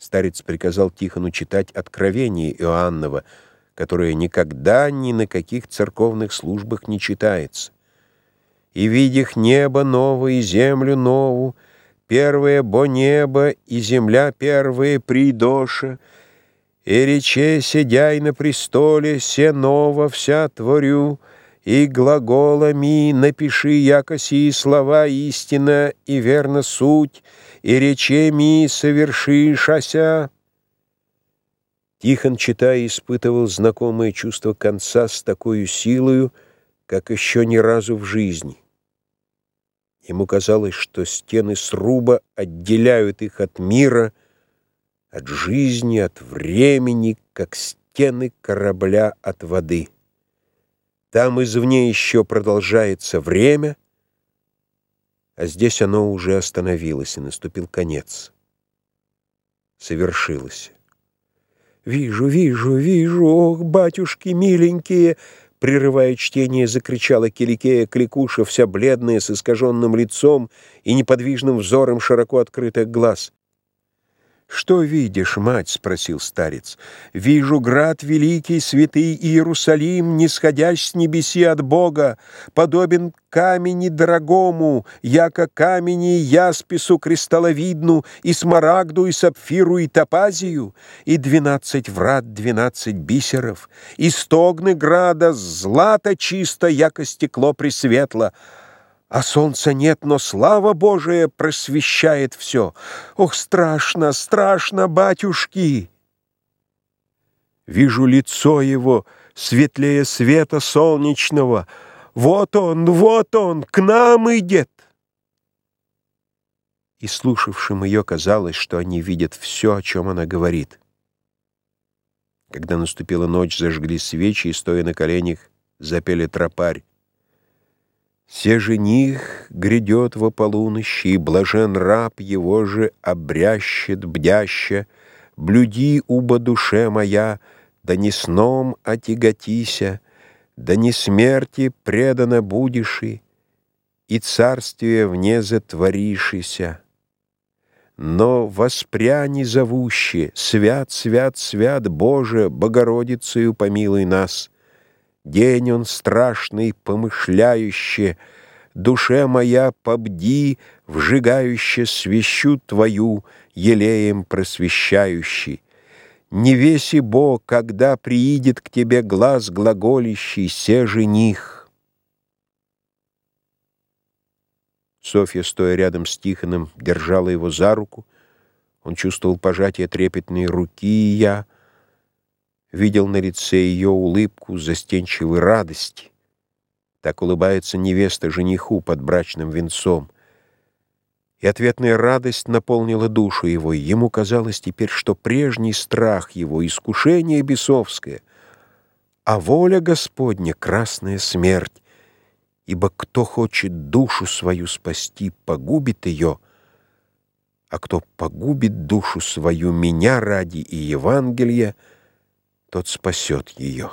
Старец приказал Тихону читать Откровение Иоаннова, которое никогда ни на каких церковных службах не читается. «И видях небо новое и землю новую, первое бо небо и земля первые придоша, и рече, сидяй на престоле, се ново вся творю, и глаголами напиши яко сии слова истина и верно суть, и речеми совершишася». Тихон, читая, испытывал знакомое чувство конца с такой силою, как еще ни разу в жизни. Ему казалось, что стены сруба отделяют их от мира, от жизни, от времени, как стены корабля от воды. Там извне еще продолжается время, а здесь оно уже остановилось, и наступил конец. Совершилось. «Вижу, вижу, вижу, ох, батюшки миленькие!» Прерывая чтение, закричала Киликея Кликуша, вся бледная, с искаженным лицом и неподвижным взором широко открытых глаз. «Что видишь, мать?» — спросил старец. «Вижу град великий, святый Иерусалим, нисходящий с небеси от Бога, подобен камени дорогому, яко камени яспису кристалловидну, и смарагду, и сапфиру, и топазию, и двенадцать врат, двенадцать бисеров, и стогны града, злато чисто, яко стекло пресветло». А солнца нет, но слава Божия просвещает все. Ох, страшно, страшно, батюшки! Вижу лицо его, светлее света солнечного. Вот он, вот он, к нам идет. И слушавшим ее казалось, что они видят все, о чем она говорит. Когда наступила ночь, зажгли свечи и, стоя на коленях, запели тропарь. Се жених грядет во полунощи, блажен раб его же обрящет бдяще, Блюди, уба душе моя, да не сном отяготися, Да не смерти предана будеши, И царствие вне затворишися. Но воспряни зовуще, свят, свят, свят, Боже, Богородицею помилуй нас — День он страшный, помышляюще, Душе моя побди, вжигающе свещу Твою, елеем просвещающий. Не веси Бог, когда приидет к тебе глаз глаголищий, се жених. Софья, стоя рядом с Тихоном, держала его за руку. Он чувствовал пожатие трепетной руки, и я — видел на лице ее улыбку застенчивой радости. Так улыбается невеста жениху под брачным венцом. И ответная радость наполнила душу его, ему казалось теперь, что прежний страх его, искушение бесовское, а воля Господня — красная смерть, ибо кто хочет душу свою спасти, погубит ее, а кто погубит душу свою меня ради и Евангелия — тот спасет ее.